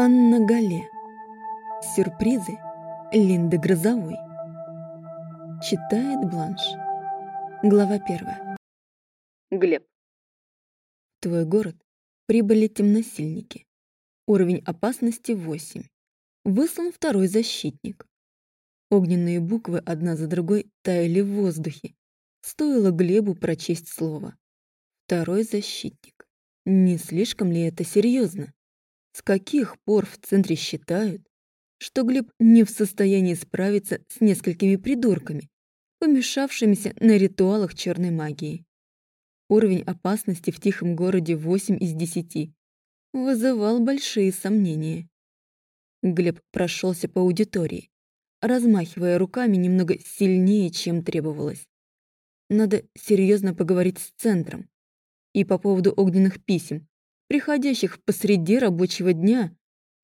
Анна Гале. Сюрпризы Линды Грозовой. Читает Бланш. Глава первая. Глеб. В твой город прибыли темносильники. Уровень опасности 8. Выслан второй защитник. Огненные буквы одна за другой таяли в воздухе. Стоило Глебу прочесть слово. Второй защитник. Не слишком ли это серьезно? С каких пор в центре считают, что Глеб не в состоянии справиться с несколькими придурками, помешавшимися на ритуалах черной магии? Уровень опасности в тихом городе 8 из 10 вызывал большие сомнения. Глеб прошелся по аудитории, размахивая руками немного сильнее, чем требовалось. Надо серьезно поговорить с центром. И по поводу огненных писем, приходящих посреди рабочего дня,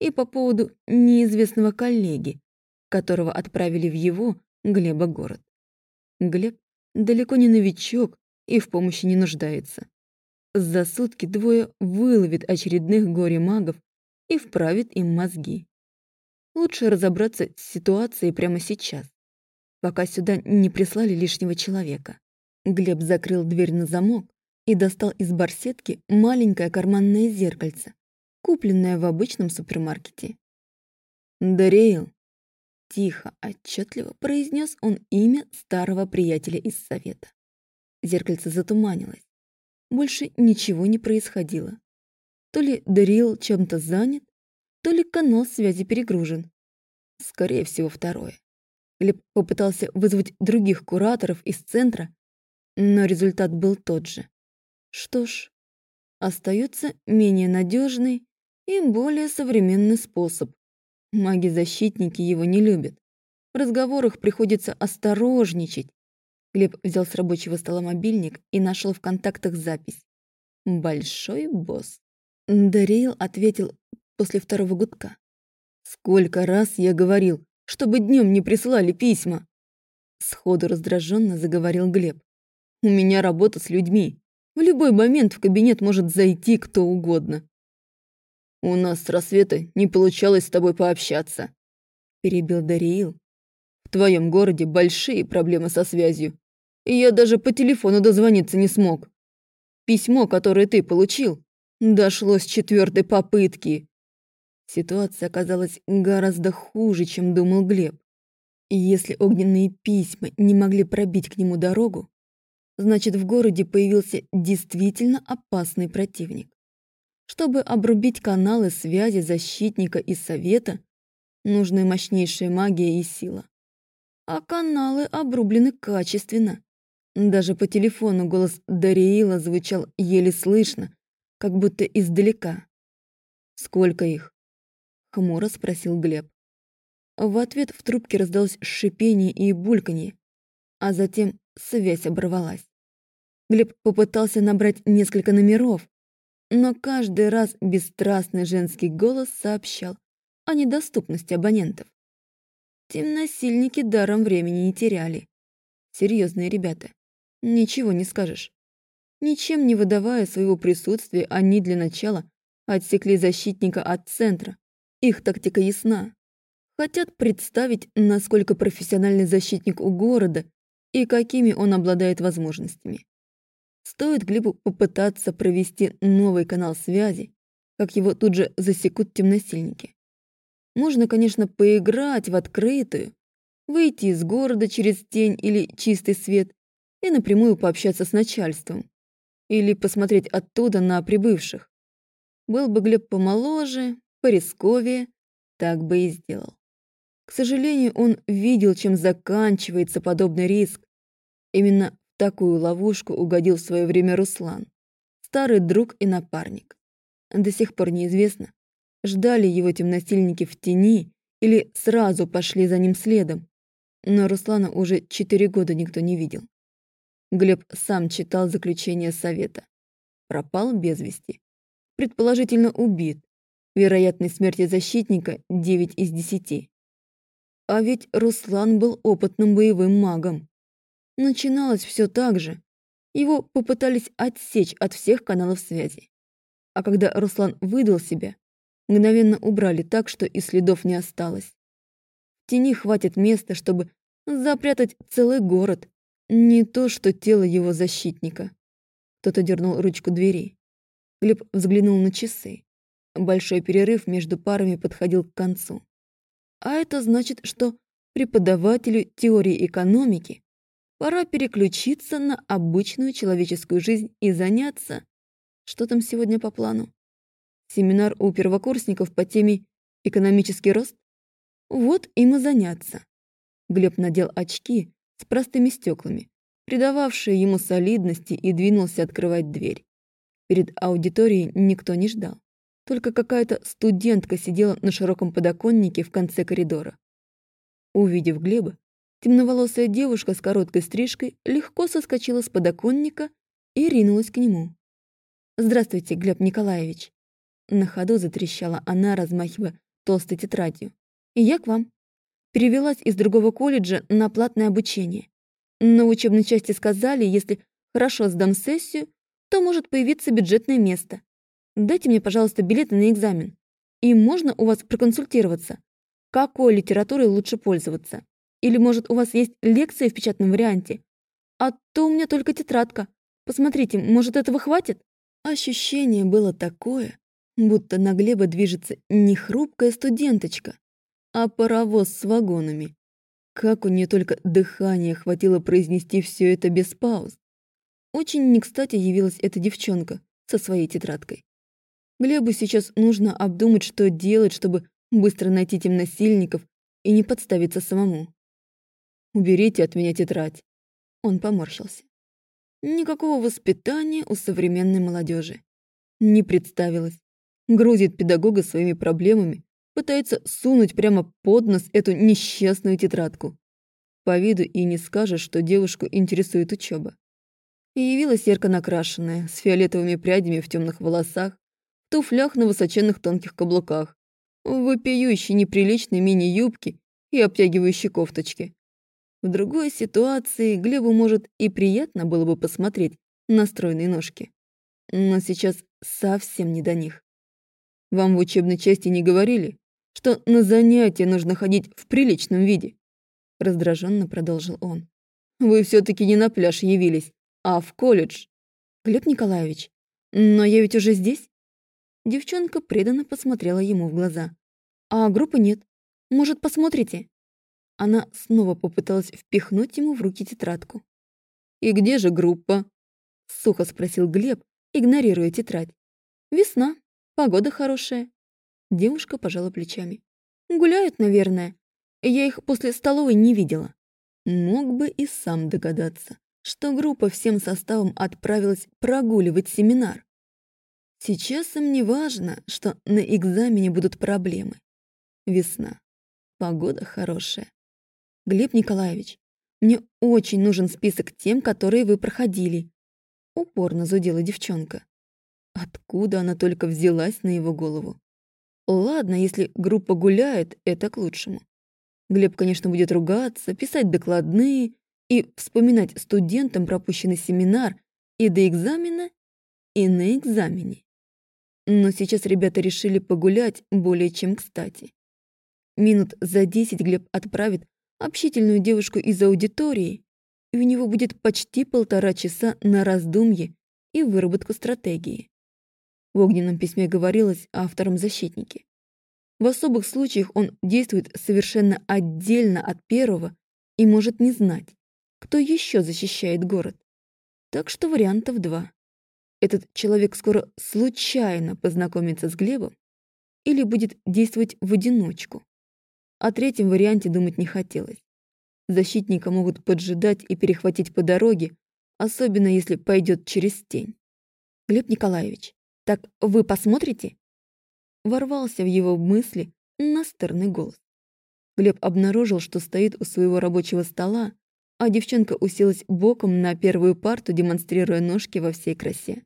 и по поводу неизвестного коллеги, которого отправили в его, Глеба, город. Глеб далеко не новичок и в помощи не нуждается. За сутки двое выловит очередных горе-магов и вправит им мозги. Лучше разобраться с ситуацией прямо сейчас, пока сюда не прислали лишнего человека. Глеб закрыл дверь на замок и достал из барсетки маленькое карманное зеркальце, купленное в обычном супермаркете. «Дарейл!» Тихо, отчетливо произнес он имя старого приятеля из совета. Зеркальце затуманилось. Больше ничего не происходило. То ли Дарил чем-то занят, то ли канал связи перегружен. Скорее всего, второе. Глеб попытался вызвать других кураторов из центра, но результат был тот же. Что ж, остается менее надежный и более современный способ. Маги-защитники его не любят. В разговорах приходится осторожничать. Глеб взял с рабочего стола мобильник и нашел в контактах запись. «Большой босс». Дарейл ответил после второго гудка. «Сколько раз я говорил, чтобы днем не присылали письма!» Сходу раздраженно заговорил Глеб. «У меня работа с людьми. В любой момент в кабинет может зайти кто угодно». «У нас с рассвета не получалось с тобой пообщаться», перебил Дариил. «В твоем городе большие проблемы со связью, и я даже по телефону дозвониться не смог. Письмо, которое ты получил, дошло с четвертой попытки. Ситуация оказалась гораздо хуже, чем думал Глеб. И если огненные письма не могли пробить к нему дорогу, значит, в городе появился действительно опасный противник. Чтобы обрубить каналы связи защитника и совета, нужны мощнейшая магия и сила. А каналы обрублены качественно. Даже по телефону голос Дариила звучал еле слышно, как будто издалека. «Сколько их?» Хмуро спросил Глеб. В ответ в трубке раздалось шипение и бульканье, а затем связь оборвалась. Глеб попытался набрать несколько номеров, но каждый раз бесстрастный женский голос сообщал о недоступности абонентов. Темносильники даром времени не теряли. Серьезные ребята. Ничего не скажешь. Ничем не выдавая своего присутствия, они для начала отсекли защитника от центра, их тактика ясна. Хотят представить, насколько профессиональный защитник у города и какими он обладает возможностями. Стоит Глебу попытаться провести новый канал связи, как его тут же засекут темносильники. Можно, конечно, поиграть в открытую, выйти из города через тень или чистый свет и напрямую пообщаться с начальством. Или посмотреть оттуда на прибывших. Был бы Глеб помоложе, порисковее, так бы и сделал. К сожалению, он видел, чем заканчивается подобный риск. Именно в такую ловушку угодил в свое время Руслан, старый друг и напарник. До сих пор неизвестно, ждали его темносильники в тени или сразу пошли за ним следом. Но Руслана уже четыре года никто не видел. Глеб сам читал заключение совета. Пропал без вести. Предположительно убит, Вероятность смерти защитника 9 из 10. А ведь Руслан был опытным боевым магом. Начиналось все так же. Его попытались отсечь от всех каналов связи. А когда Руслан выдал себя, мгновенно убрали так, что и следов не осталось. В тени хватит места, чтобы запрятать целый город, не то что тело его защитника. Кто-то дернул ручку двери. Глеб взглянул на часы. Большой перерыв между парами подходил к концу. А это значит, что преподавателю теории экономики пора переключиться на обычную человеческую жизнь и заняться... Что там сегодня по плану? Семинар у первокурсников по теме «Экономический рост»? Вот им и заняться. Глеб надел очки с простыми стеклами, придававшие ему солидности, и двинулся открывать дверь. Перед аудиторией никто не ждал. Только какая-то студентка сидела на широком подоконнике в конце коридора. Увидев Глеба, темноволосая девушка с короткой стрижкой легко соскочила с подоконника и ринулась к нему. «Здравствуйте, Глеб Николаевич!» На ходу затрещала она, размахивая толстой тетрадью. «И я к вам. Перевелась из другого колледжа на платное обучение. В учебной части сказали, если хорошо сдам сессию, то может появиться бюджетное место. Дайте мне, пожалуйста, билеты на экзамен. И можно у вас проконсультироваться, какой литературой лучше пользоваться. Или, может, у вас есть лекция в печатном варианте? А то у меня только тетрадка. Посмотрите, может, этого хватит? Ощущение было такое, будто на Глеба движется не хрупкая студенточка, а паровоз с вагонами. Как у нее только дыхания хватило произнести все это без пауз. Очень не кстати явилась эта девчонка со своей тетрадкой. Глебу сейчас нужно обдумать, что делать, чтобы быстро найти темносильников и не подставиться самому. «Уберите от меня тетрадь». Он поморщился. Никакого воспитания у современной молодежи. Не представилось. Грузит педагога своими проблемами, пытается сунуть прямо под нос эту несчастную тетрадку. По виду и не скажешь, что девушку интересует учеба. И явилась ярко накрашенная, с фиолетовыми прядями в темных волосах, туфлях на высоченных тонких каблуках, в вопиющей неприличной мини-юбке и обтягивающей кофточке. В другой ситуации Глебу, может, и приятно было бы посмотреть на стройные ножки. Но сейчас совсем не до них. Вам в учебной части не говорили, что на занятия нужно ходить в приличном виде? Раздраженно продолжил он. Вы все таки не на пляж явились, а в колледж. Глеб Николаевич, но я ведь уже здесь. Девчонка преданно посмотрела ему в глаза. «А группы нет. Может, посмотрите?» Она снова попыталась впихнуть ему в руки тетрадку. «И где же группа?» — сухо спросил Глеб, игнорируя тетрадь. «Весна. Погода хорошая». Девушка пожала плечами. «Гуляют, наверное. Я их после столовой не видела». Мог бы и сам догадаться, что группа всем составом отправилась прогуливать семинар. Сейчас им не важно, что на экзамене будут проблемы. Весна. Погода хорошая. Глеб Николаевич, мне очень нужен список тем, которые вы проходили. Упорно зудела девчонка. Откуда она только взялась на его голову? Ладно, если группа гуляет, это к лучшему. Глеб, конечно, будет ругаться, писать докладные и вспоминать студентам пропущенный семинар и до экзамена, и на экзамене. Но сейчас ребята решили погулять более чем кстати. Минут за десять Глеб отправит общительную девушку из аудитории, и у него будет почти полтора часа на раздумье и выработку стратегии. В огненном письме говорилось о втором-защитнике. В особых случаях он действует совершенно отдельно от первого и может не знать, кто еще защищает город. Так что вариантов два этот человек скоро случайно познакомится с Глебом или будет действовать в одиночку. О третьем варианте думать не хотелось. Защитника могут поджидать и перехватить по дороге, особенно если пойдет через тень. «Глеб Николаевич, так вы посмотрите?» Ворвался в его мысли настырный голос. Глеб обнаружил, что стоит у своего рабочего стола, а девчонка уселась боком на первую парту, демонстрируя ножки во всей красе.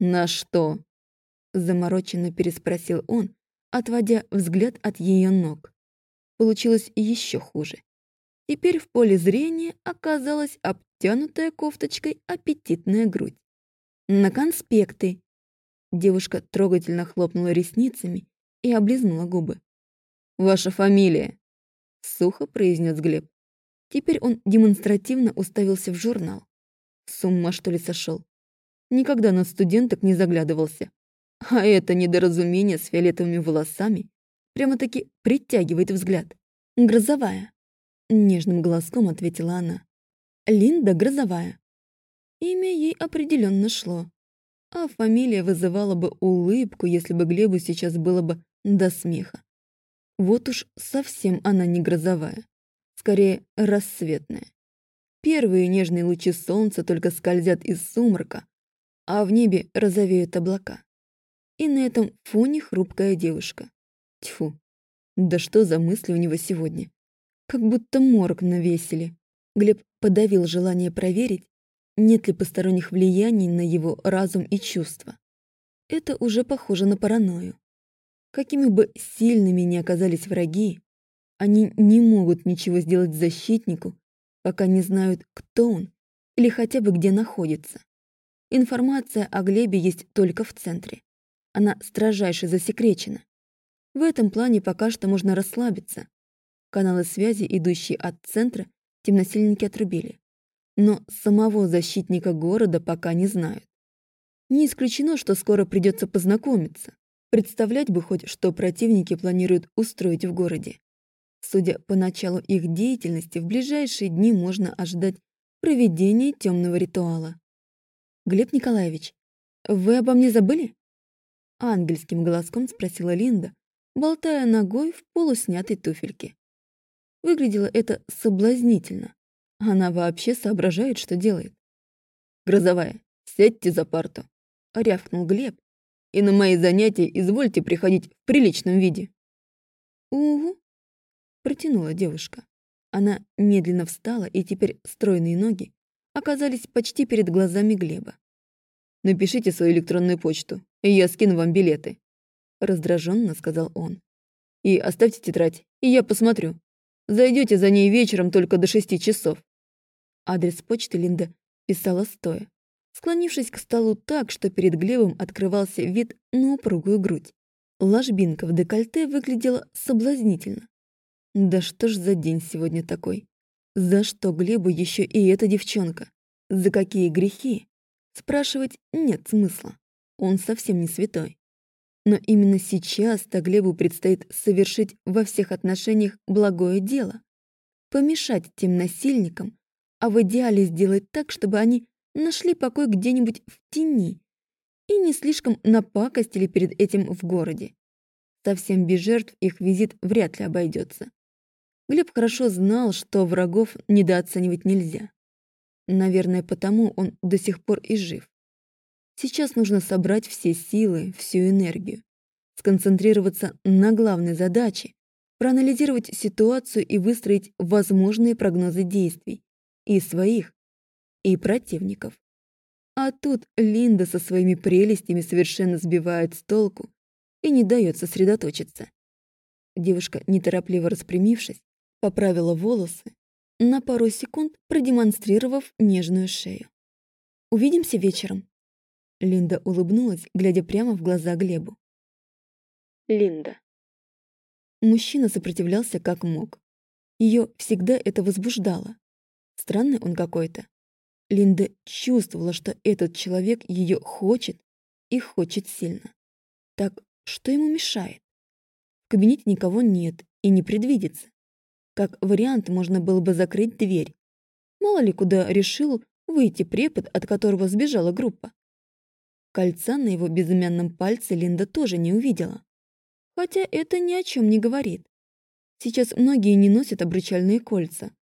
«На что?» — замороченно переспросил он, отводя взгляд от ее ног. Получилось еще хуже. Теперь в поле зрения оказалась обтянутая кофточкой аппетитная грудь. «На конспекты!» Девушка трогательно хлопнула ресницами и облизнула губы. «Ваша фамилия?» — сухо произнес Глеб. Теперь он демонстративно уставился в журнал. С ума, что ли, сошел? Никогда на студенток не заглядывался. А это недоразумение с фиолетовыми волосами прямо-таки притягивает взгляд. «Грозовая», — нежным голоском ответила она. «Линда Грозовая». Имя ей определенно шло. А фамилия вызывала бы улыбку, если бы Глебу сейчас было бы до смеха. Вот уж совсем она не грозовая, скорее рассветная. Первые нежные лучи солнца только скользят из сумрака, а в небе розовеют облака. И на этом фоне хрупкая девушка. Тьфу, да что за мысли у него сегодня? Как будто морг навесили. Глеб подавил желание проверить, нет ли посторонних влияний на его разум и чувства. Это уже похоже на паранойю. Какими бы сильными ни оказались враги, они не могут ничего сделать защитнику, пока не знают, кто он или хотя бы где находится. Информация о Глебе есть только в центре. Она строжайше засекречена. В этом плане пока что можно расслабиться. Каналы связи, идущие от центра, темносильники отрубили. Но самого защитника города пока не знают. Не исключено, что скоро придется познакомиться. Представлять бы хоть, что противники планируют устроить в городе. Судя по началу их деятельности, в ближайшие дни можно ожидать проведения темного ритуала. «Глеб Николаевич, вы обо мне забыли?» Ангельским голоском спросила Линда, болтая ногой в полуснятой туфельке. Выглядело это соблазнительно. Она вообще соображает, что делает. «Грозовая, сядьте за парту», — рявкнул Глеб, и на мои занятия извольте приходить в приличном виде». «Угу», — протянула девушка. Она медленно встала, и теперь стройные ноги оказались почти перед глазами Глеба. «Напишите свою электронную почту, и я скину вам билеты», — раздраженно сказал он. «И оставьте тетрадь, и я посмотрю. Зайдете за ней вечером только до шести часов». Адрес почты Линда писала стоя склонившись к столу так, что перед Глебом открывался вид на упругую грудь. Ложбинка в декольте выглядела соблазнительно. Да что ж за день сегодня такой? За что Глебу еще и эта девчонка? За какие грехи? Спрашивать нет смысла. Он совсем не святой. Но именно сейчас-то Глебу предстоит совершить во всех отношениях благое дело. Помешать тем насильникам, а в идеале сделать так, чтобы они нашли покой где-нибудь в тени и не слишком напакостили перед этим в городе. Совсем без жертв их визит вряд ли обойдется. Глеб хорошо знал, что врагов недооценивать нельзя. Наверное, потому он до сих пор и жив. Сейчас нужно собрать все силы, всю энергию, сконцентрироваться на главной задаче, проанализировать ситуацию и выстроить возможные прогнозы действий и своих, и противников. А тут Линда со своими прелестями совершенно сбивает с толку и не дает сосредоточиться. Девушка, неторопливо распрямившись, поправила волосы, на пару секунд продемонстрировав нежную шею. «Увидимся вечером». Линда улыбнулась, глядя прямо в глаза Глебу. Линда. Мужчина сопротивлялся как мог. Ее всегда это возбуждало. Странный он какой-то. Линда чувствовала, что этот человек ее хочет и хочет сильно. Так что ему мешает? В кабинете никого нет и не предвидится. Как вариант, можно было бы закрыть дверь. Мало ли куда решил выйти препод, от которого сбежала группа. Кольца на его безымянном пальце Линда тоже не увидела. Хотя это ни о чем не говорит. Сейчас многие не носят обручальные кольца.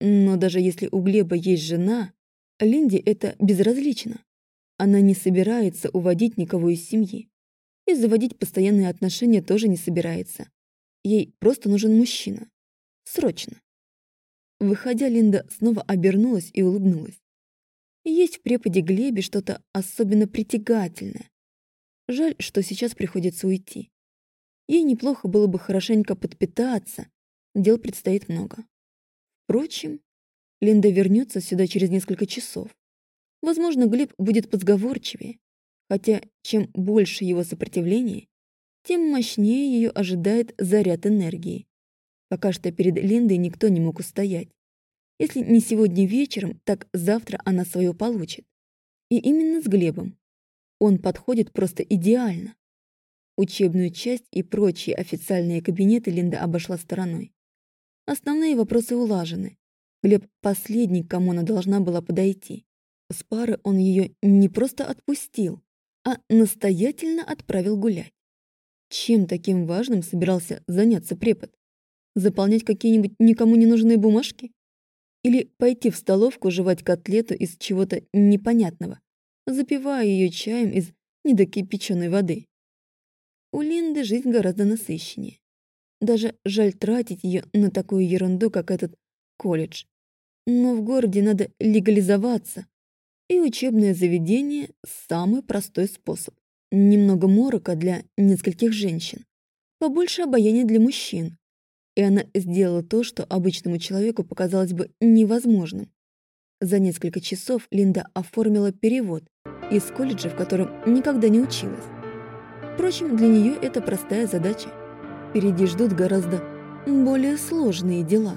Но даже если у Глеба есть жена, Линде это безразлично. Она не собирается уводить никого из семьи. И заводить постоянные отношения тоже не собирается. Ей просто нужен мужчина. Срочно. Выходя, Линда снова обернулась и улыбнулась. Есть в преподе Глебе что-то особенно притягательное. Жаль, что сейчас приходится уйти. Ей неплохо было бы хорошенько подпитаться, дел предстоит много. Впрочем, Линда вернется сюда через несколько часов. Возможно, Глеб будет позговорчивее, хотя чем больше его сопротивления, тем мощнее ее ожидает заряд энергии. Пока что перед Линдой никто не мог устоять. Если не сегодня вечером, так завтра она свое получит. И именно с Глебом. Он подходит просто идеально. Учебную часть и прочие официальные кабинеты Линда обошла стороной. Основные вопросы улажены. Глеб — последний, к кому она должна была подойти. С пары он ее не просто отпустил, а настоятельно отправил гулять. Чем таким важным собирался заняться препод? Заполнять какие-нибудь никому не нужные бумажки? Или пойти в столовку жевать котлету из чего-то непонятного, запивая ее чаем из недокипяченной воды? У Линды жизнь гораздо насыщеннее. Даже жаль тратить ее на такую ерунду, как этот колледж. Но в городе надо легализоваться, и учебное заведение – самый простой способ. Немного морока для нескольких женщин, побольше обаяния для мужчин. И она сделала то, что обычному человеку показалось бы невозможным. За несколько часов Линда оформила перевод из колледжа, в котором никогда не училась. Впрочем, для нее это простая задача. Впереди ждут гораздо более сложные дела.